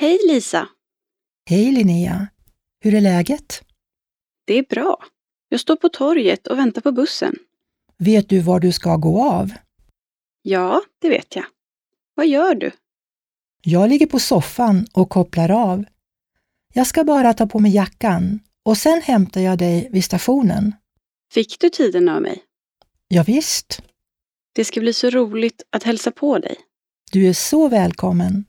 Hej Lisa! Hej Linnea! Hur är läget? Det är bra. Jag står på torget och väntar på bussen. Vet du var du ska gå av? Ja, det vet jag. Vad gör du? Jag ligger på soffan och kopplar av. Jag ska bara ta på mig jackan och sen hämtar jag dig vid stationen. Fick du tiden av mig? Ja, visst. Det ska bli så roligt att hälsa på dig. Du är så välkommen.